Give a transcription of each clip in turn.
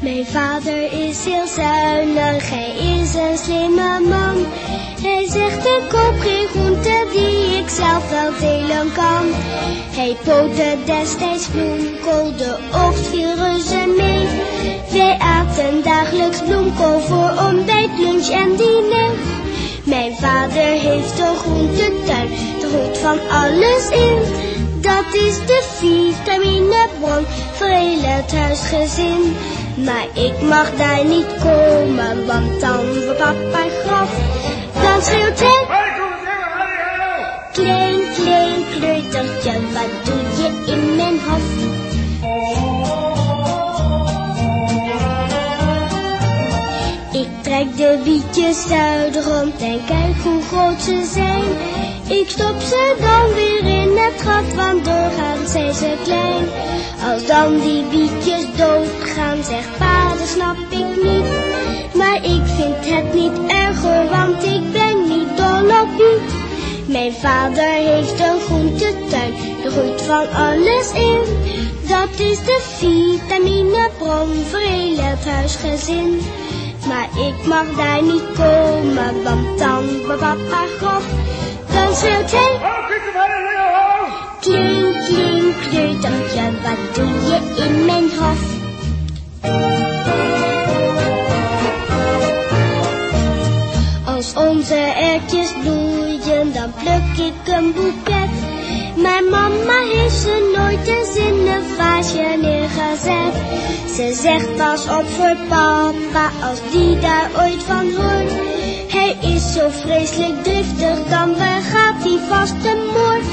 Mijn vader is heel zuinig, hij is een slimme man. Hij zegt ik koop geen groente die ik zelf wel telen kan. Hij pote destijds bloemkool, de oogst viel reuze mee. Wij aten dagelijks bloemkool voor ontbijt, lunch en diner. Mijn vader heeft een groentetuin, er groeit van alles in. Dat is de vitaminebron voor heel het huisgezin. Maar ik mag daar niet komen, want dan wordt papa grof. Dan schreeuwt hij, klein, klein kleutertje, wat doe je in mijn hof? Trek de bietjes uit rond en kijk hoe groot ze zijn. Ik stop ze dan weer in het gat, want doorgaans zijn ze klein. Als dan die bietjes doodgaan, zegt pa, dat snap ik niet. Maar ik vind het niet erger, want ik ben niet dol op biet. Mijn vader heeft een groentetuin, er groeit van alles in. Dat is de vitaminebron voor heel het huisgezin. Maar ik mag daar niet komen, want dan wordt papa grof. Dan schreeuwt hij, klein, klein kleutertje, wat doe je in mijn hof? Als onze erwtjes bloeien, dan pluk ik een boeket. Maar mama heeft ze nooit in een vaasje neergezet. Ze zegt pas op voor papa, als die daar ooit van hoort. Hij is zo vreselijk driftig, dan begaat hij vast een moord.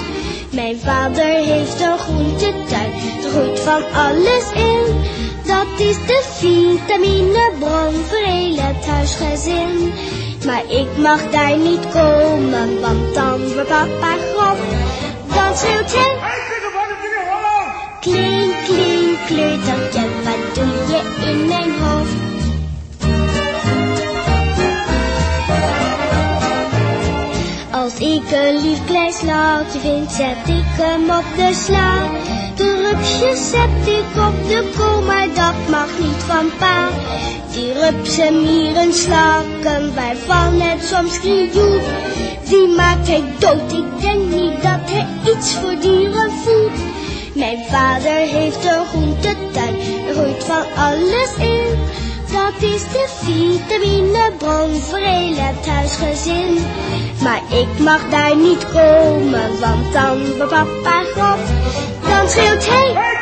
Mijn vader heeft een groentetuin, er groeit van alles in. Dat is de vitaminebron voor heel het huisgezin. Maar ik mag daar niet komen, want dan wordt papa grof. Dan schreeuwt hij, Als ik een lief klein vind, zet ik hem op de sla. De rupsjes zet ik op de kool, maar dat mag niet van pa. Die rupsen, mieren, slakken, waarvan het soms krioelt. Die maakt hij dood, ik denk niet dat hij iets voor dieren voelt. Mijn vader heeft een groentetuin, er groeit van alles in. Dat is de vitaminebron voor heel het huisgezin. Maar ik mag daar niet komen, want dan wordt papa grof. Dan schreeuwt hij...